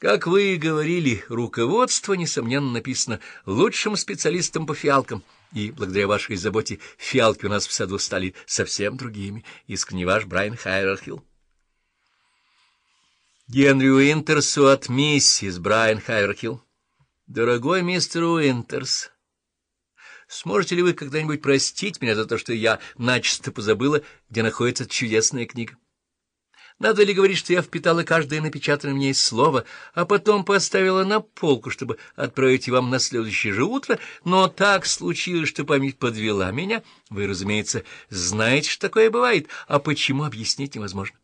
Как вы и говорили, руководство, несомненно, написано лучшим специалистом по фиалкам, и благодаря вашей заботе фиалки у нас в саду стали совсем другими. Искренне ваш Брайан Хайверхилл. Генри Уинтерсу от миссис Брайан Хайверхилл. Дорогой мистер Уинтерс, сможете ли вы когда-нибудь простить меня за то, что я начисто позабыла, где находится чудесная книга? Надо ли говорить, что я впитала каждое напечатанное мне слово, а потом поставила на полку, чтобы отправить вам на следующее же утро, но так случилось, что память подвела меня. Вы, разумеется, знаете, что такое бывает, а почему объяснить невозможно.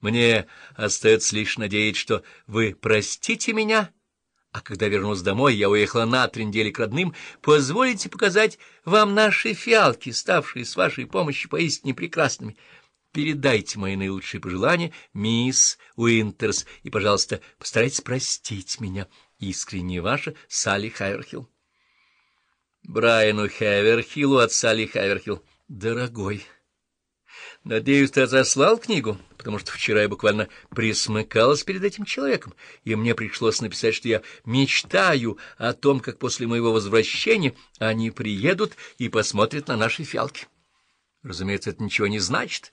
Мне остается лишь надеяться, что вы простите меня, а когда вернусь домой, я уехала на три недели к родным, позволите показать вам наши фиалки, ставшие с вашей помощью поистине прекрасными». Передайте мои наилучшие пожелания, мисс Уинтерс, и, пожалуйста, постарайтесь простить меня. Искренне ваша Салли Хайверхилл. Брайану Хайверхиллу от Салли Хайверхилл. Дорогой, надеюсь, ты отослал книгу, потому что вчера я буквально присмыкалась перед этим человеком, и мне пришлось написать, что я мечтаю о том, как после моего возвращения они приедут и посмотрят на наши фиалки. Разумеется, это ничего не значит.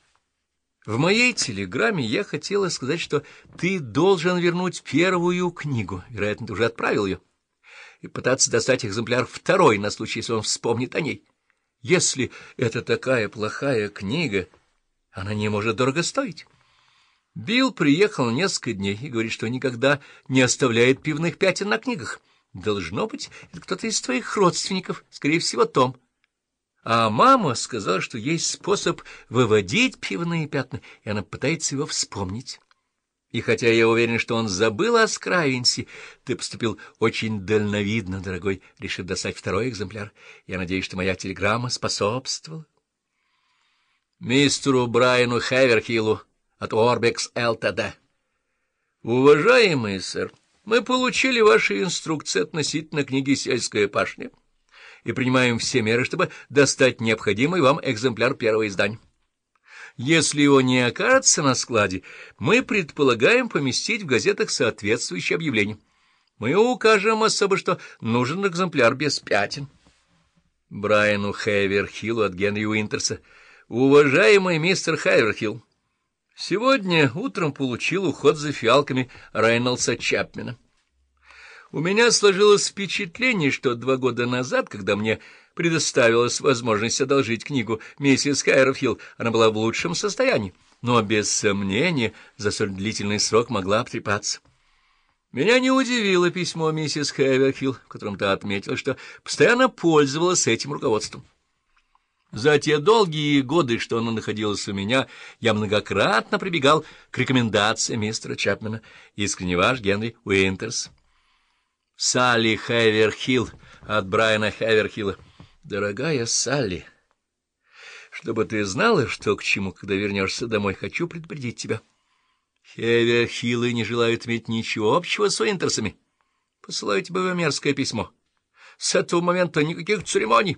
В моей телеграмме я хотела сказать, что ты должен вернуть первую книгу, вероятно, ты уже отправил ее, и пытаться достать экземпляр второй на случай, если он вспомнит о ней. Если это такая плохая книга, она не может дорого стоить. Билл приехал несколько дней и говорит, что никогда не оставляет пивных пятен на книгах. Должно быть, это кто-то из твоих родственников, скорее всего, Том. А мама сказала, что есть способ выводить пивные пятна, и она пытается его вспомнить. И хотя я уверен, что он забыл о Скравенсе, ты поступил очень дальновидно, дорогой, решив достать второй экземпляр. Я надеюсь, что моя телеграмма способствовала. Мистеру Брайану Хеверхиллу от Орбекс ЛТД. Уважаемый сэр, мы получили ваши инструкции относительно книги «Сельская пашня» и принимаем все меры, чтобы достать необходимый вам экземпляр первого издания. Если его не окажется на складе, мы предполагаем поместить в газетах соответствующее объявление. Мы укажем особо, что нужен экземпляр без пятен. Брайану Хайверхиллу от Генри Уинтерса. Уважаемый мистер Хайверхилл, сегодня утром получил уход за фиалками Рейнольдса Чапмена. У меня сложилось впечатление, что два года назад, когда мне предоставилась возможность одолжить книгу миссис Хайерфилл, она была в лучшем состоянии, но, без сомнения, за столь длительный срок могла обтрепаться. Меня не удивило письмо миссис Хайверхилл, в котором та отметила, что постоянно пользовалась этим руководством. За те долгие годы, что она находилась у меня, я многократно прибегал к рекомендациям мистера Чапмена, искренне ваш Генри Уинтерс. Салли Хайверхилл от Брайана Хайверхилла. Дорогая Салли, чтобы ты знала, что к чему, когда вернешься домой, хочу предупредить тебя. Хайверхиллы не желают иметь ничего общего с Уинтерсами. Посылаю тебе мерзкое письмо. С этого момента никаких церемоний.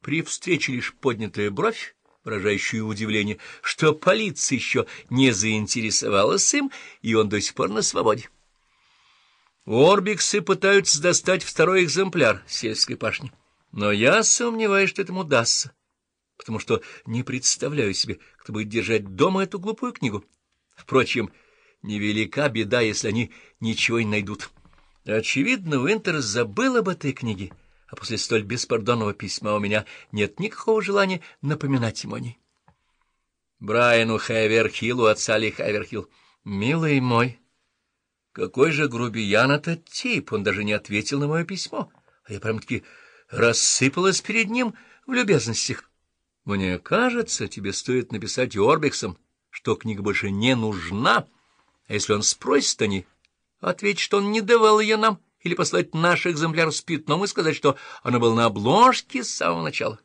При встрече лишь поднятая бровь, выражающую удивление, что полиция еще не заинтересовалась им, и он до сих пор на свободе. Орбиксы пытаются достать второй экземпляр сельской пашни, но я сомневаюсь, что этому удастся, потому что не представляю себе, кто будет держать дома эту глупую книгу. Впрочем, невелика беда, если они ничего не найдут. Очевидно, Уинтер забыл об этой книге, а после столь беспардонного письма у меня нет никакого желания напоминать ему о ней. Брайану Хайверхиллу от Салли Хайверхилл. «Милый мой». Какой же грубиян этот тип! Он даже не ответил на мое письмо, а я прям-таки рассыпалась перед ним в любезностях. Мне кажется, тебе стоит написать Орбиксом, что книга больше не нужна, а если он спросит о ней, ответить, что он не давал ее нам, или послать наш экземпляр с пятном и сказать, что она была на обложке с самого начала.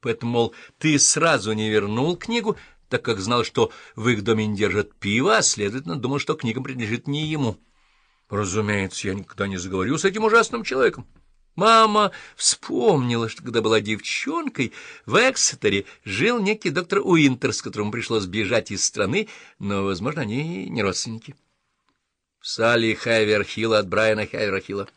Поэтому, мол, ты сразу не вернул книгу, так как знал, что в их доме не держат пиво, а, следовательно, думал, что книга принадлежит не ему. Разумеется, я никогда не заговорю с этим ужасным человеком. Мама вспомнила, что когда была девчонкой, в Эксетере жил некий доктор Уинтер, с которым пришлось бежать из страны, но, возможно, они не родственники. Салли Хайверхилла от Брайана Хайверхилла.